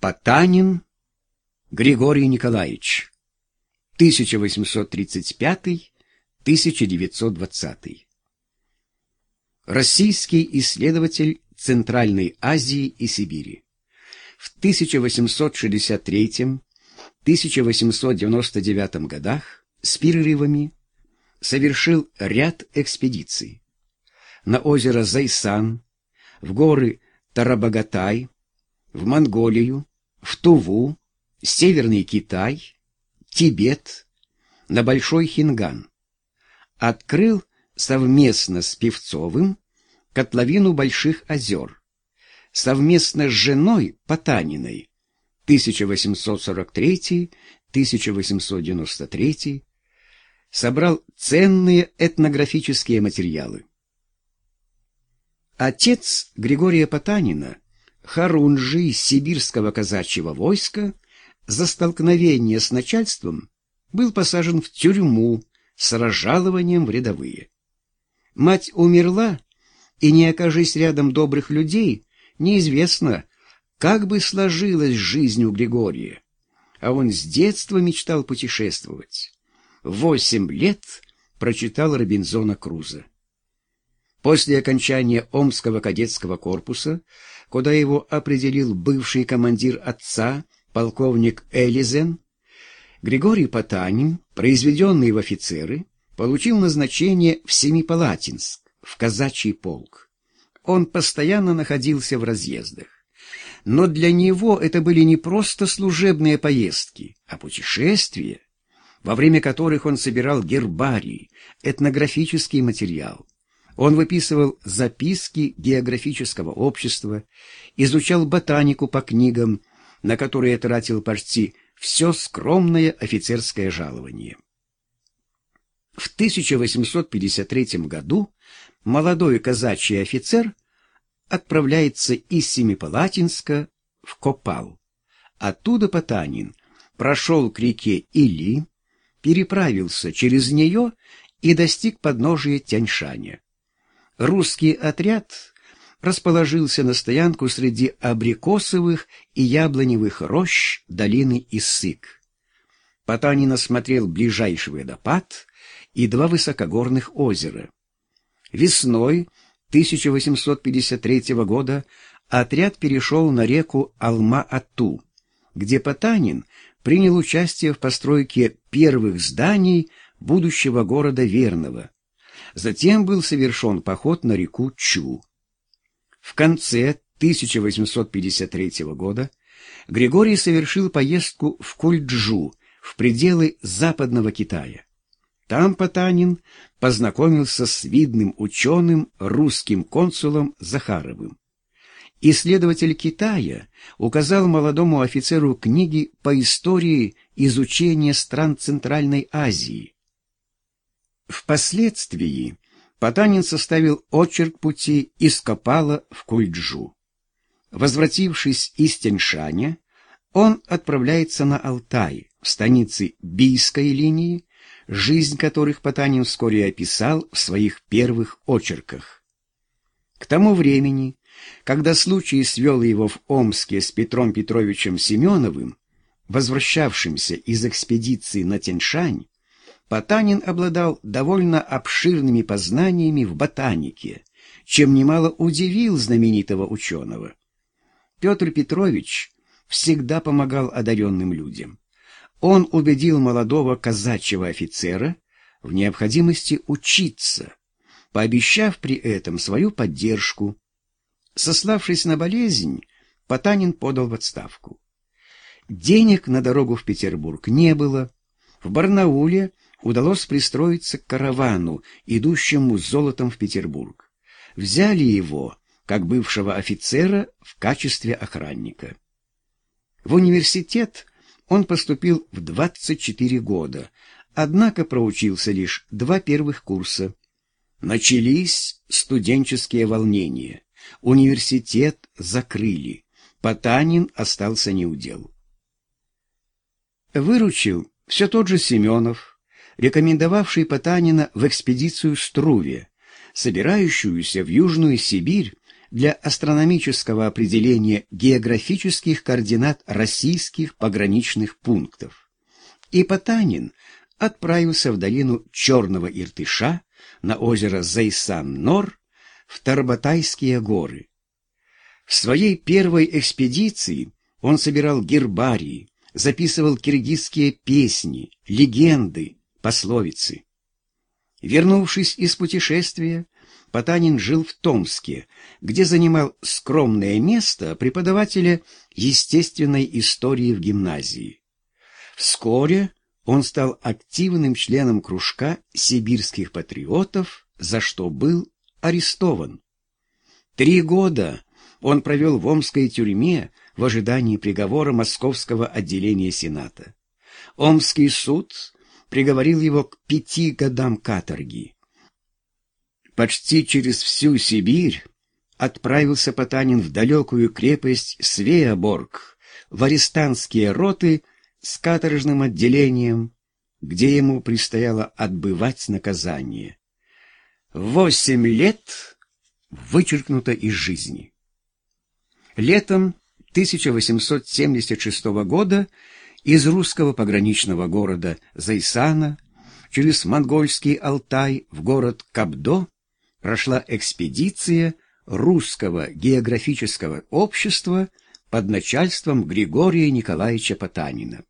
Потанин Григорий Николаевич 1835-1920 Российский исследователь Центральной Азии и Сибири. В 1863-1899 годах с перерывами совершил ряд экспедиций на озеро Зайсан, в горы Тарабагатай, в Монголию, в Туву, Северный Китай, Тибет, на Большой Хинган. Открыл совместно с Певцовым котловину Больших озер, совместно с женой Потаниной 1843-1893 собрал ценные этнографические материалы. Отец Григория Потанина, Харунжи из сибирского казачьего войска, за столкновение с начальством был посажен в тюрьму с разжалованием в рядовые. Мать умерла, и не окажись рядом добрых людей, неизвестно, как бы сложилась жизнь у Григория. А он с детства мечтал путешествовать. Восемь лет прочитал Робинзона Круза. После окончания Омского кадетского корпуса, куда его определил бывший командир отца, полковник Элизен, Григорий Потанин, произведенный в офицеры, получил назначение в Семипалатинск, в казачий полк. Он постоянно находился в разъездах. Но для него это были не просто служебные поездки, а путешествия, во время которых он собирал гербарий, этнографический материал. Он выписывал записки географического общества, изучал ботанику по книгам, на которые тратил почти все скромное офицерское жалование. В 1853 году молодой казачий офицер отправляется из Семипалатинска в Копал. Оттуда Потанин прошел к реке Или, переправился через нее и достиг подножия Тяньшаня. Русский отряд расположился на стоянку среди абрикосовых и яблоневых рощ долины Иссык. Потанин осмотрел ближайший водопад и два высокогорных озера. Весной 1853 года отряд перешел на реку Алма-Ату, где Потанин принял участие в постройке первых зданий будущего города Верного. Затем был совершен поход на реку Чу. В конце 1853 года Григорий совершил поездку в Кульджу, в пределы Западного Китая. Там Потанин познакомился с видным ученым русским консулом Захаровым. Исследователь Китая указал молодому офицеру книги по истории изучения стран Центральной Азии. Впоследствии Потанин составил очерк пути из Копала в Кульджу. Возвратившись из Тяньшаня, он отправляется на Алтай, в станице Бийской линии, жизнь которых Потанин вскоре описал в своих первых очерках. К тому времени, когда случай свел его в Омске с Петром Петровичем Семеновым, возвращавшимся из экспедиции на Тяньшань, Потанин обладал довольно обширными познаниями в ботанике, чем немало удивил знаменитого ученого. Петр Петрович всегда помогал одаренным людям он убедил молодого казачьего офицера в необходимости учиться, пообещав при этом свою поддержку. Сославшись на болезнь, Потанин подал в отставку. Денег на дорогу в Петербург не было. В Барнауле удалось пристроиться к каравану, идущему с золотом в Петербург. Взяли его, как бывшего офицера, в качестве охранника. В университет он поступил в 24 года, однако проучился лишь два первых курса. Начались студенческие волнения. Университет закрыли. Потанин остался неудел. Выручил все тот же Семенов, рекомендовавший Потанина в экспедицию Струве, собирающуюся в Южную Сибирь для астрономического определения географических координат российских пограничных пунктов. И Потанин отправился в долину Черного Иртыша на озеро Зайсан-Нор в Тарбатайские горы. В своей первой экспедиции он собирал гербарии, записывал киргизские песни, легенды, пословицы. Вернувшись из путешествия, Потанин жил в Томске, где занимал скромное место преподавателя естественной истории в гимназии. Вскоре он стал активным членом кружка сибирских патриотов, за что был арестован. Три года он провел в Омской тюрьме в ожидании приговора Московского отделения Сената. Омский суд приговорил его к пяти годам каторги. Почти через всю Сибирь отправился Потанин в далекую крепость Свеоборг, в арестантские роты с каторжным отделением, где ему предстояло отбывать наказание. Восемь лет вычеркнуто из жизни. Летом 1876 года из русского пограничного города Зайсана через монгольский Алтай в город Кабдо прошла экспедиция русского географического общества под начальством Григория Николаевича Потанина.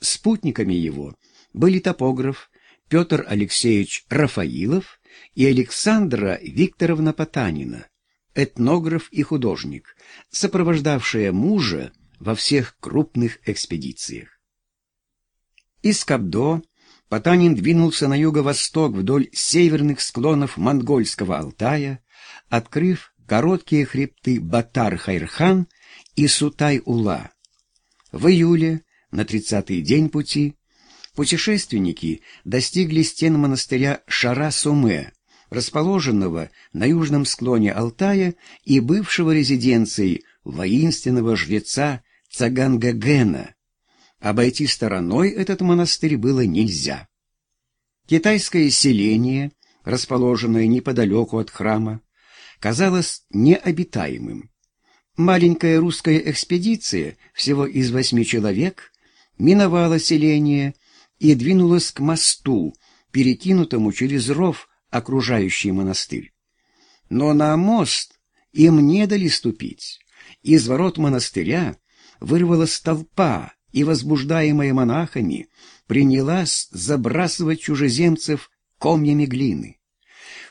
Спутниками его были топограф Петр Алексеевич Рафаилов и Александра Викторовна Потанина, этнограф и художник, сопровождавшая мужа во всех крупных экспедициях. Из Кабдо Потанин двинулся на юго-восток вдоль северных склонов монгольского Алтая, открыв короткие хребты Батар-Хайрхан и Сутай-Ула. В июле, на тридцатый день пути, путешественники достигли стен монастыря Шара-Суме, расположенного на южном склоне Алтая и бывшего резиденцией воинственного жреца Цагангагена. Обойти стороной этот монастырь было нельзя. Китайское селение, расположенное неподалеку от храма, казалось необитаемым. Маленькая русская экспедиция, всего из восьми человек, миновала селение и двинулась к мосту, перекинутому через ров окружающий монастырь. Но на мост им не дали ступить. Из ворот монастыря вырвалась толпа, и, возбуждаемая монахами, принялась забрасывать чужеземцев комьями глины.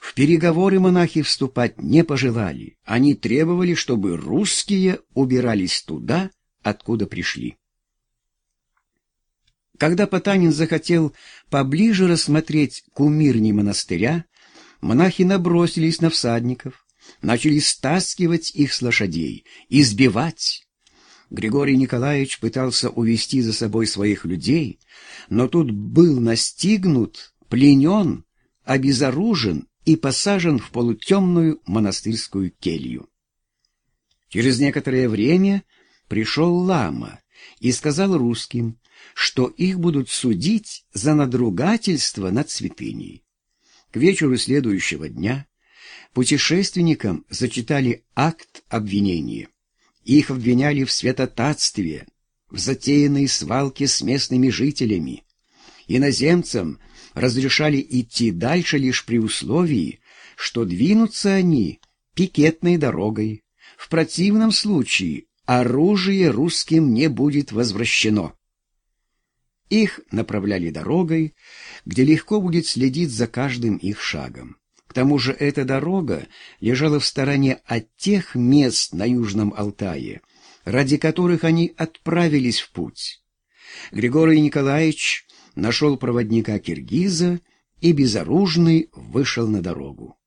В переговоры монахи вступать не пожелали. Они требовали, чтобы русские убирались туда, откуда пришли. Когда Потанин захотел поближе рассмотреть кумирни монастыря, монахи набросились на всадников, начали стаскивать их с лошадей, избивать. Григорий Николаевич пытался увести за собой своих людей, но тут был настигнут, пленен, обезоружен и посажен в полутемную монастырскую келью. Через некоторое время пришел лама и сказал русским, что их будут судить за надругательство над святыней. К вечеру следующего дня путешественникам зачитали акт обвинения. Их обвиняли в святотатстве, в затеянной свалке с местными жителями. Иноземцам разрешали идти дальше лишь при условии, что двинутся они пикетной дорогой. В противном случае оружие русским не будет возвращено. Их направляли дорогой, где легко будет следить за каждым их шагом. К тому же эта дорога лежала в стороне от тех мест на Южном Алтае, ради которых они отправились в путь. Григорий Николаевич нашел проводника киргиза и безоружный вышел на дорогу.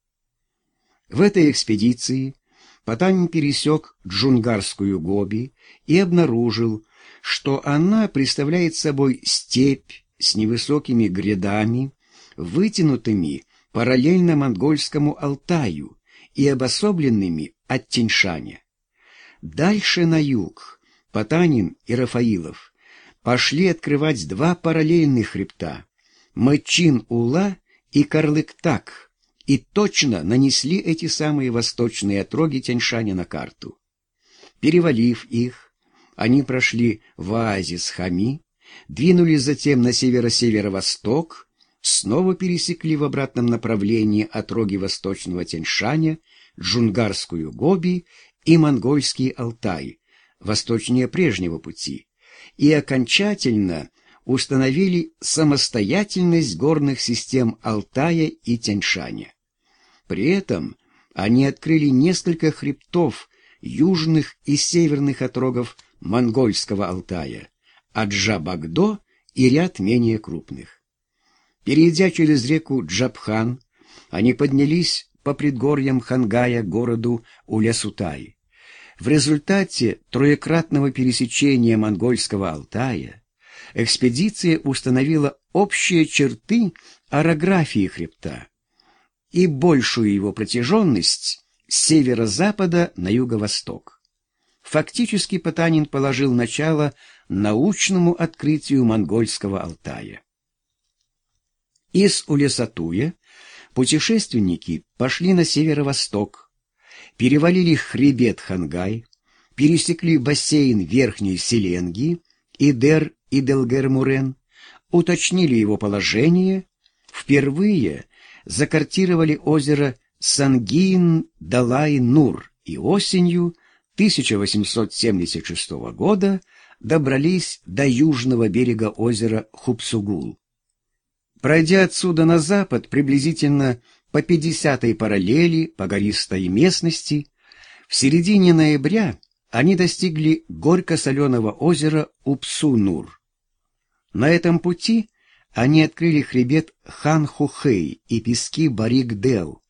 В этой экспедиции Потанин пересек Джунгарскую Гоби и обнаружил, что она представляет собой степь с невысокими грядами, вытянутыми параллельно монгольскому Алтаю и обособленными от Тиньшаня. Дальше на юг Потанин и Рафаилов пошли открывать два параллельных хребта – Мэчин-Ула и Карлыктак, и точно нанесли эти самые восточные отроги Тяньшаня на карту. Перевалив их, они прошли в оазис Хами, двинулись затем на северо-северо-восток, снова пересекли в обратном направлении отроги восточного Тяньшаня, Джунгарскую Гоби и Монгольский Алтай, восточнее прежнего пути, и окончательно установили самостоятельность горных систем Алтая и Тяньшаня. При этом они открыли несколько хребтов южных и северных отрогов монгольского Алтая, Аджа-Багдо и ряд менее крупных. Перейдя через реку Джабхан, они поднялись по предгорьям Хангая городу Улясутай. В результате троекратного пересечения монгольского Алтая экспедиция установила общие черты орографии хребта и большую его протяженность с северо-запада на юго-восток. Фактически Потанин положил начало научному открытию монгольского Алтая. Из Улесатуя путешественники пошли на северо-восток, перевалили хребет Хангай, пересекли бассейн Верхней Селенги, Идер и Делгер-Мурен, уточнили его положение, впервые закартировали озеро Сангин-Далай-Нур и осенью 1876 года добрались до южного берега озера Хупсугул. Пройдя отсюда на запад приблизительно по 50-й параллели по гористой местности, в середине ноября они достигли горько-соленого озера Упсу-Нур. На этом пути они открыли хребет Хан-Хухей и пески Барик-Дел,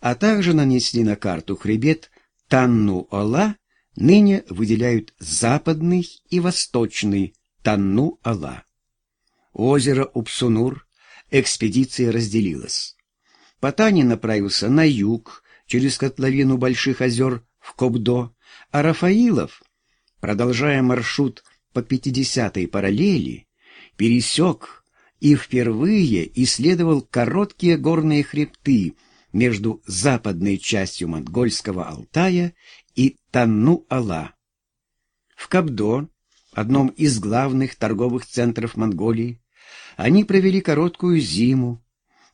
а также нанесли на карту хребет Танну-Ола, ныне выделяют западный и восточный Танну-Ола. Озеро Упсунур экспедиция разделилась. Потанин направился на юг, через котловину Больших озер в Кобдо, а Рафаилов, продолжая маршрут по 50-й параллели, пересек и впервые исследовал короткие горные хребты между западной частью монгольского Алтая и Танну-Ала. В Кабдо, одном из главных торговых центров Монголии, они провели короткую зиму,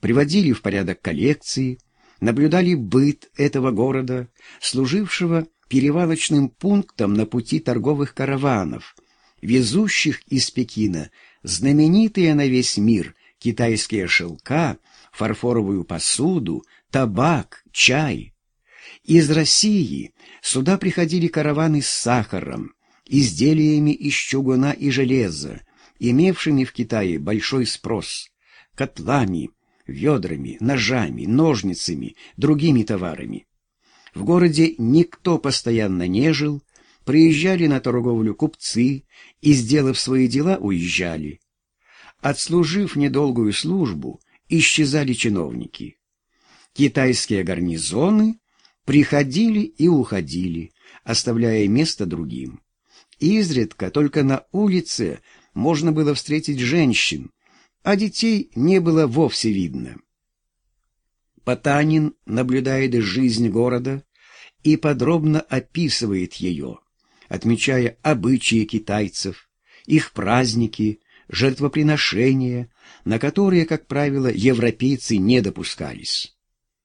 приводили в порядок коллекции, наблюдали быт этого города, служившего перевалочным пунктом на пути торговых караванов, везущих из Пекина знаменитые на весь мир китайские шелка, фарфоровую посуду, табак, чай. Из России сюда приходили караваны с сахаром, изделиями из чугуна и железа, имевшими в Китае большой спрос, котлами, ведрами, ножами, ножницами, другими товарами. В городе никто постоянно не жил, приезжали на торговлю купцы и, сделав свои дела, уезжали. Отслужив недолгую службу, исчезали чиновники. Китайские гарнизоны приходили и уходили, оставляя место другим. Изредка только на улице можно было встретить женщин, а детей не было вовсе видно. Потанин наблюдает жизнь города и подробно описывает ее, отмечая обычаи китайцев, их праздники, жертвоприношения, на которые, как правило, европейцы не допускались.